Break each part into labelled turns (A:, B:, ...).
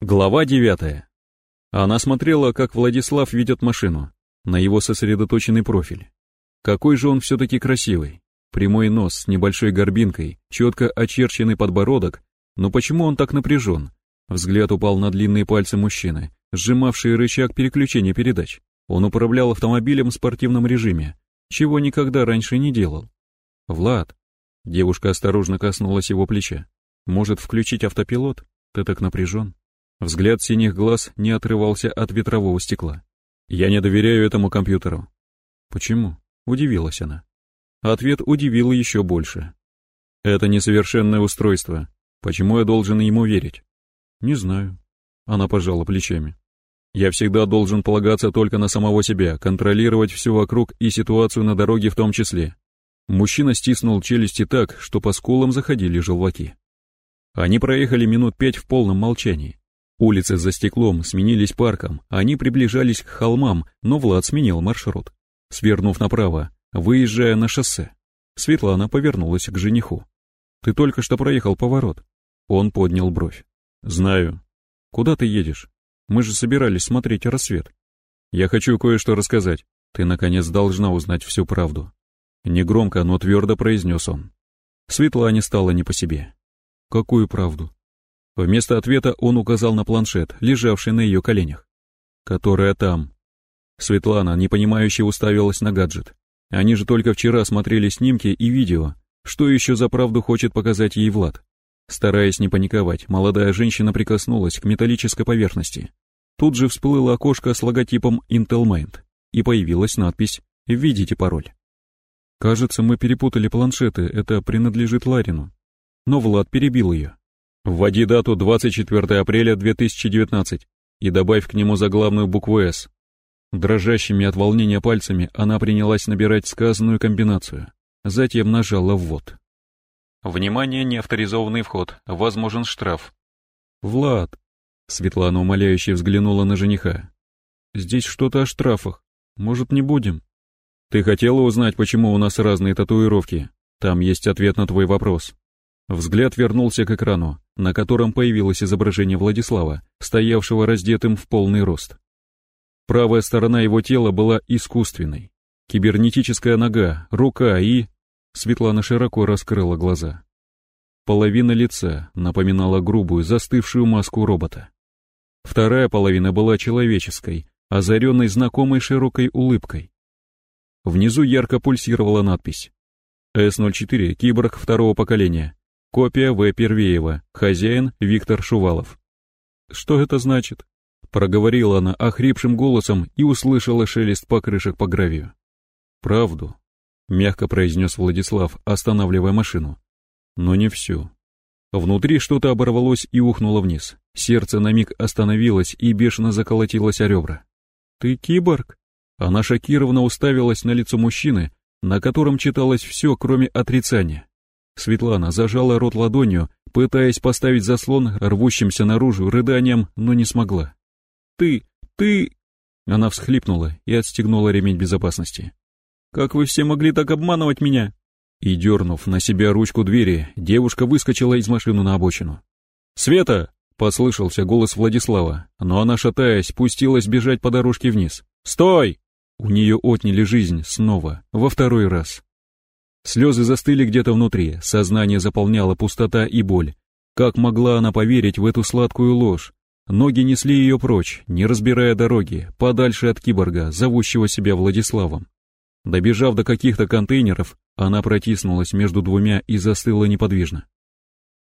A: Глава девятая. Она смотрела, как Владислав ведет машину, на его сосредоточенный профиль. Какой же он все-таки красивый. Прямой нос с небольшой горбинкой, четко очерченный подбородок. Но почему он так напряжен? Взгляд упал на длинные пальцы мужчины, сжимавшие рычаг переключения передач. Он управлял автомобилем в спортивном режиме, чего никогда раньше не делал. «Влад». Девушка осторожно коснулась его плеча. «Может, включить автопилот? Ты так напряжен?» Взгляд синих глаз не отрывался от ветрового стекла. «Я не доверяю этому компьютеру». «Почему?» — удивилась она. Ответ удивил еще больше. «Это несовершенное устройство. Почему я должен ему верить?» «Не знаю». Она пожала плечами. «Я всегда должен полагаться только на самого себя, контролировать все вокруг и ситуацию на дороге в том числе». Мужчина стиснул челюсти так, что по скулам заходили желваки. Они проехали минут пять в полном молчании. Улицы за стеклом сменились парком, они приближались к холмам, но Влад сменил маршрут. Свернув направо, выезжая на шоссе, Светлана повернулась к жениху. «Ты только что проехал поворот». Он поднял бровь. «Знаю. Куда ты едешь? Мы же собирались смотреть рассвет. Я хочу кое-что рассказать. Ты, наконец, должна узнать всю правду». Негромко, но твердо произнес он. Светлане стало не по себе. «Какую правду?» Вместо ответа он указал на планшет, лежавший на ее коленях. «Которая там». Светлана, непонимающе, уставилась на гаджет. Они же только вчера смотрели снимки и видео. Что еще за правду хочет показать ей Влад? Стараясь не паниковать, молодая женщина прикоснулась к металлической поверхности. Тут же всплыло окошко с логотипом Intel Mind, и появилась надпись «Введите пароль». «Кажется, мы перепутали планшеты, это принадлежит Ларину». Но Влад перебил ее. Вводи дату 24 апреля 2019 и добавь к нему заглавную букву «С». Дрожащими от волнения пальцами она принялась набирать сказанную комбинацию. Затем нажала «Ввод». «Внимание, неавторизованный вход. Возможен штраф». «Влад!» Светлана умоляюще взглянула на жениха. «Здесь что-то о штрафах. Может, не будем?» «Ты хотела узнать, почему у нас разные татуировки? Там есть ответ на твой вопрос». Взгляд вернулся к экрану, на котором появилось изображение Владислава, стоявшего раздетым в полный рост. Правая сторона его тела была искусственной. Кибернетическая нога, рука и... Светлана широко раскрыла глаза. Половина лица напоминала грубую, застывшую маску робота. Вторая половина была человеческой, озаренной знакомой широкой улыбкой. Внизу ярко пульсировала надпись. С-04, киборг второго поколения, Копия В. Первеева. Хозяин Виктор Шувалов. «Что это значит?» Проговорила она охрипшим голосом и услышала шелест покрышек по гравию. «Правду», — мягко произнес Владислав, останавливая машину. «Но не всю». Внутри что-то оборвалось и ухнуло вниз. Сердце на миг остановилось и бешено заколотилось о ребра. «Ты киборг?» Она шокированно уставилась на лицо мужчины, на котором читалось все, кроме отрицания. Светлана зажала рот ладонью, пытаясь поставить заслон рвущимся наружу рыданием, но не смогла. «Ты... ты...» Она всхлипнула и отстегнула ремень безопасности. «Как вы все могли так обманывать меня?» И, дернув на себя ручку двери, девушка выскочила из машины на обочину. «Света!» — послышался голос Владислава, но она, шатаясь, пустилась бежать по дорожке вниз. «Стой!» У нее отняли жизнь снова, во второй раз. Слезы застыли где-то внутри, сознание заполняло пустота и боль. Как могла она поверить в эту сладкую ложь? Ноги несли ее прочь, не разбирая дороги, подальше от киборга, зовущего себя Владиславом. Добежав до каких-то контейнеров, она протиснулась между двумя и застыла неподвижно.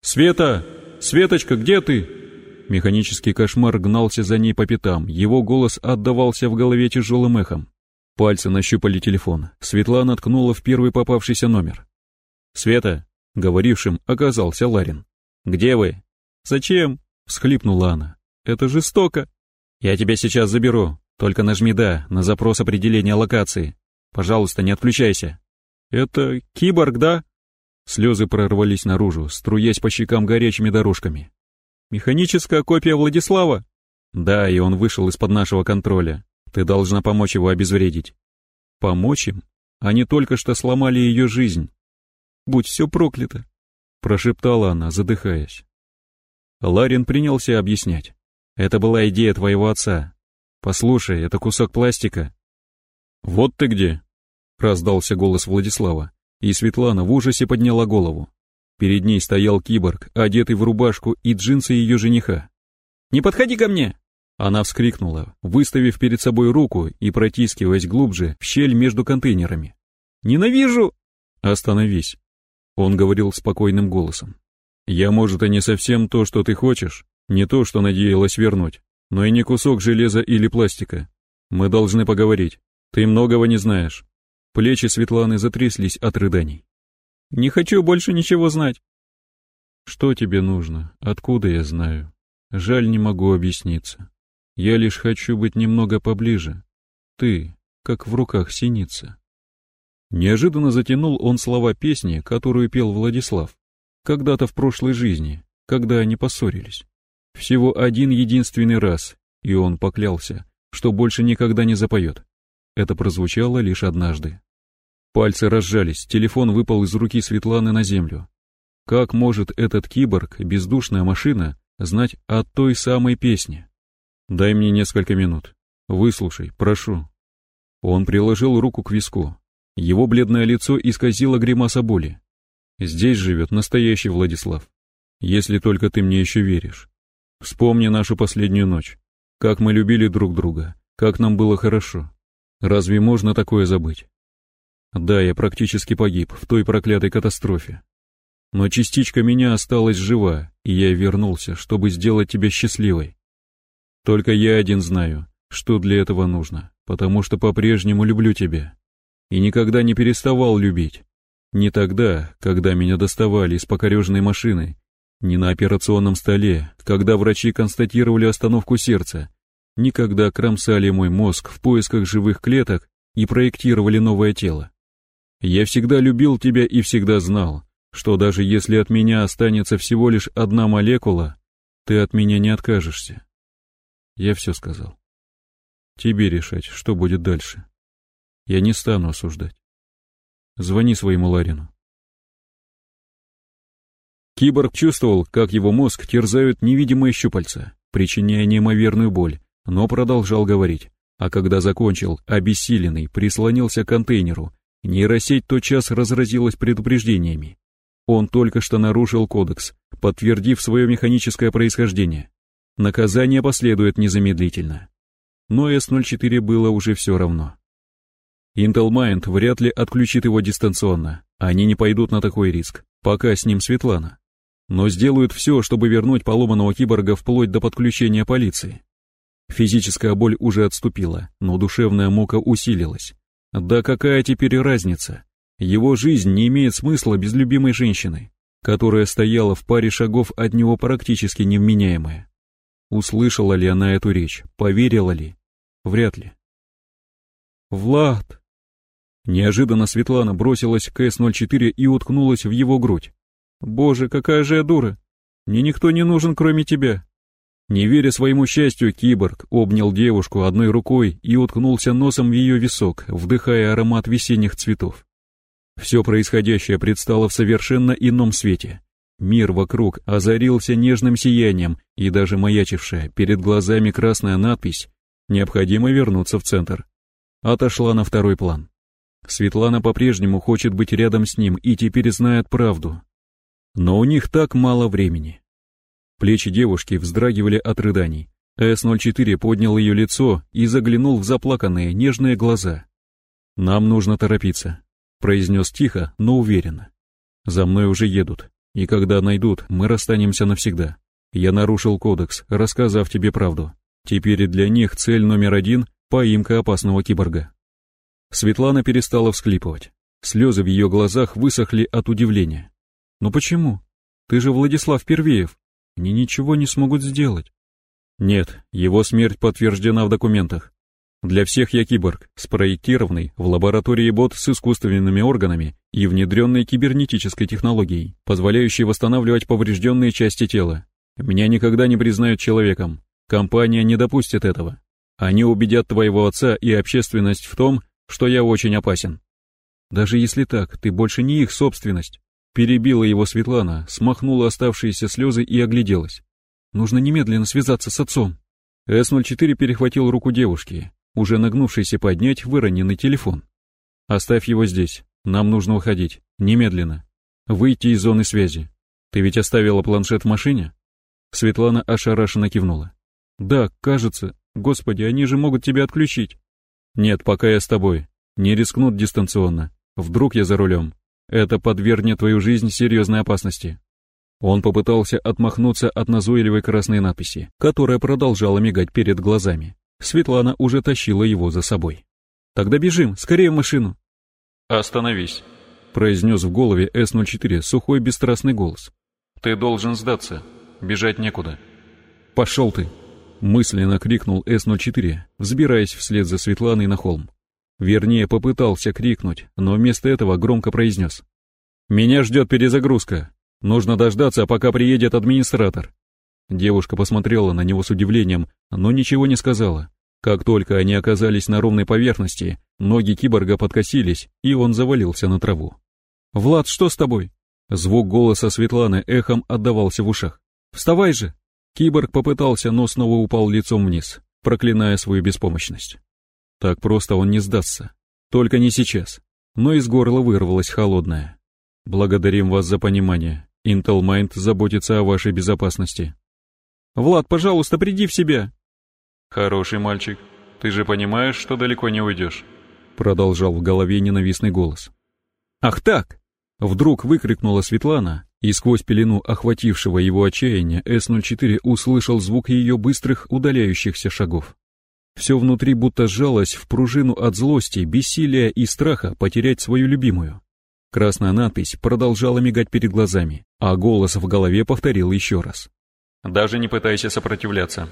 A: «Света! Светочка, где ты?» Механический кошмар гнался за ней по пятам, его голос отдавался в голове тяжелым эхом. Пальцы нащупали телефон. Светлана ткнула в первый попавшийся номер. «Света!» — говорившим оказался Ларин. «Где вы?» «Зачем?» — всхлипнула она. «Это жестоко!» «Я тебя сейчас заберу. Только нажми «да» на запрос определения локации. Пожалуйста, не отключайся». «Это киборг, да?» Слезы прорвались наружу, струясь по щекам горячими дорожками. «Механическая копия Владислава?» «Да, и он вышел из-под нашего контроля. Ты должна помочь его обезвредить. Помочь им? Они только что сломали ее жизнь. Будь все проклято, прошептала она, задыхаясь. Ларин принялся объяснять. Это была идея твоего отца. Послушай, это кусок пластика. Вот ты где, раздался голос Владислава, и Светлана в ужасе подняла голову. Перед ней стоял киборг, одетый в рубашку и джинсы ее жениха. «Не подходи ко мне!» Она вскрикнула, выставив перед собой руку и протискиваясь глубже в щель между контейнерами. «Ненавижу!» «Остановись!» Он говорил спокойным голосом. «Я, может, и не совсем то, что ты хочешь, не то, что надеялась вернуть, но и не кусок железа или пластика. Мы должны поговорить. Ты многого не знаешь». Плечи Светланы затряслись от рыданий. «Не хочу больше ничего знать». «Что тебе нужно? Откуда я знаю? Жаль, не могу объясниться. Я лишь хочу быть немного поближе. Ты, как в руках синица». Неожиданно затянул он слова песни, которую пел Владислав. Когда-то в прошлой жизни, когда они поссорились. Всего один единственный раз, и он поклялся, что больше никогда не запоет. Это прозвучало лишь однажды. Пальцы разжались, телефон выпал из руки Светланы на землю. Как может этот киборг, бездушная машина, знать о той самой песне? Дай мне несколько минут. Выслушай, прошу. Он приложил руку к виску. Его бледное лицо исказило гримаса боли. Здесь живет настоящий Владислав. Если только ты мне еще веришь. Вспомни нашу последнюю ночь. Как мы любили друг друга, как нам было хорошо. Разве можно такое забыть? Да, я практически погиб в той проклятой катастрофе. Но частичка меня осталась жива, и я вернулся, чтобы сделать тебя счастливой. Только я один знаю, что для этого нужно, потому что по-прежнему люблю тебя. И никогда не переставал любить. Не тогда, когда меня доставали из покореженной машины ни на операционном столе, когда врачи констатировали остановку сердца, ни когда кромсали мой мозг в поисках живых клеток и проектировали новое тело. Я всегда любил тебя и всегда знал, что даже если от меня останется всего лишь одна молекула, ты от меня не откажешься. Я все сказал. Тебе решать, что будет дальше. Я не стану осуждать. Звони своему Ларину. Киборг чувствовал, как его мозг терзают невидимые щупальца, причиняя неимоверную боль, но продолжал говорить. А когда закончил, обессиленный, прислонился к контейнеру. Нейросеть тотчас разразилась предупреждениями. Он только что нарушил кодекс, подтвердив свое механическое происхождение. Наказание последует незамедлительно. Но С-04 было уже все равно. Intel Mind вряд ли отключит его дистанционно. Они не пойдут на такой риск, пока с ним Светлана но сделают все, чтобы вернуть поломанного киборга вплоть до подключения полиции. Физическая боль уже отступила, но душевная мука усилилась. Да какая теперь разница? Его жизнь не имеет смысла без любимой женщины, которая стояла в паре шагов от него практически невменяемая. Услышала ли она эту речь, поверила ли? Вряд ли. «Влад!» Неожиданно Светлана бросилась к С-04 и уткнулась в его грудь. Боже, какая же я дура! Мне никто не нужен, кроме тебя. Не веря своему счастью, киборг обнял девушку одной рукой и уткнулся носом в ее висок, вдыхая аромат весенних цветов. Все происходящее предстало в совершенно ином свете. Мир вокруг озарился нежным сиянием, и даже маячившая перед глазами красная надпись «Необходимо вернуться в центр» отошла на второй план. Светлана по-прежнему хочет быть рядом с ним и теперь знает правду, но у них так мало времени. Плечи девушки вздрагивали от рыданий. С-04 поднял ее лицо и заглянул в заплаканные нежные глаза. «Нам нужно торопиться», — произнес тихо, но уверенно. «За мной уже едут, и когда найдут, мы расстанемся навсегда. Я нарушил кодекс, рассказав тебе правду. Теперь для них цель номер один — поимка опасного киборга». Светлана перестала всклипывать. Слезы в ее глазах высохли от удивления. Но почему? Ты же Владислав Первеев. Они ничего не смогут сделать. Нет, его смерть подтверждена в документах. Для всех я киборг, спроектированный в лаборатории бот с искусственными органами и внедренной кибернетической технологией, позволяющей восстанавливать поврежденные части тела. Меня никогда не признают человеком. Компания не допустит этого. Они убедят твоего отца и общественность в том, что я очень опасен. Даже если так, ты больше не их собственность. Перебила его Светлана, смахнула оставшиеся слезы и огляделась. Нужно немедленно связаться с отцом. С-04 перехватил руку девушки, уже нагнувшийся поднять выроненный телефон. «Оставь его здесь. Нам нужно уходить. Немедленно. Выйти из зоны связи. Ты ведь оставила планшет в машине?» Светлана ошарашенно кивнула. «Да, кажется. Господи, они же могут тебя отключить». «Нет, пока я с тобой. Не рискнут дистанционно. Вдруг я за рулем. Это подвергнет твою жизнь серьезной опасности». Он попытался отмахнуться от назойливой красной надписи, которая продолжала мигать перед глазами. Светлана уже тащила его за собой. «Тогда бежим, скорее в машину!» «Остановись», — произнес в голове С-04 сухой бесстрастный голос. «Ты должен сдаться. Бежать некуда». «Пошел ты!» — мысленно крикнул С-04, взбираясь вслед за Светланой на холм. Вернее, попытался крикнуть, но вместо этого громко произнес. «Меня ждет перезагрузка. Нужно дождаться, пока приедет администратор». Девушка посмотрела на него с удивлением, но ничего не сказала. Как только они оказались на ровной поверхности, ноги киборга подкосились, и он завалился на траву. «Влад, что с тобой?» Звук голоса Светланы эхом отдавался в ушах. «Вставай же!» Киборг попытался, но снова упал лицом вниз, проклиная свою беспомощность. Так просто он не сдастся. Только не сейчас. Но из горла вырвалось холодное. «Благодарим вас за понимание. Intel Mind заботится о вашей безопасности». «Влад, пожалуйста, приди в себя!» «Хороший мальчик, ты же понимаешь, что далеко не уйдешь», продолжал в голове ненавистный голос. «Ах так!» Вдруг выкрикнула Светлана, и сквозь пелену охватившего его отчаяния С-04 услышал звук ее быстрых удаляющихся шагов. Все внутри будто сжалось в пружину от злости, бессилия и страха потерять свою любимую. Красная надпись продолжала мигать перед глазами, а голос в голове повторил еще раз. «Даже не пытайся сопротивляться».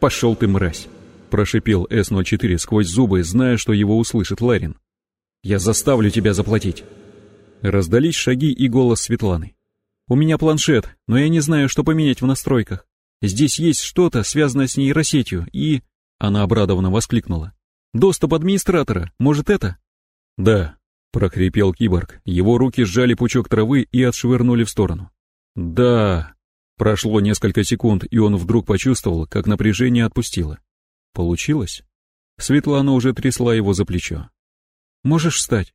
A: «Пошел ты, мразь!» – прошипел С-04 сквозь зубы, зная, что его услышит Ларин. «Я заставлю тебя заплатить!» Раздались шаги и голос Светланы. «У меня планшет, но я не знаю, что поменять в настройках. Здесь есть что-то, связанное с нейросетью, и...» Она обрадованно воскликнула. «Доступ администратора, может это?» «Да», — прохрипел киборг. Его руки сжали пучок травы и отшвырнули в сторону. «Да...» Прошло несколько секунд, и он вдруг почувствовал, как напряжение отпустило. Получилось? Светлана уже трясла его за плечо. «Можешь встать?»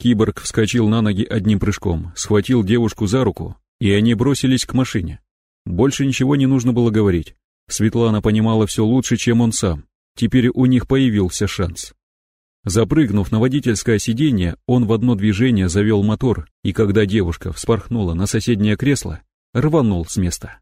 A: Киборг вскочил на ноги одним прыжком, схватил девушку за руку, и они бросились к машине. Больше ничего не нужно было говорить. Светлана понимала все лучше, чем он сам. Теперь у них появился шанс. Запрыгнув на водительское сиденье, он в одно движение завел мотор, и когда девушка вспорхнула на соседнее кресло, рванул с места.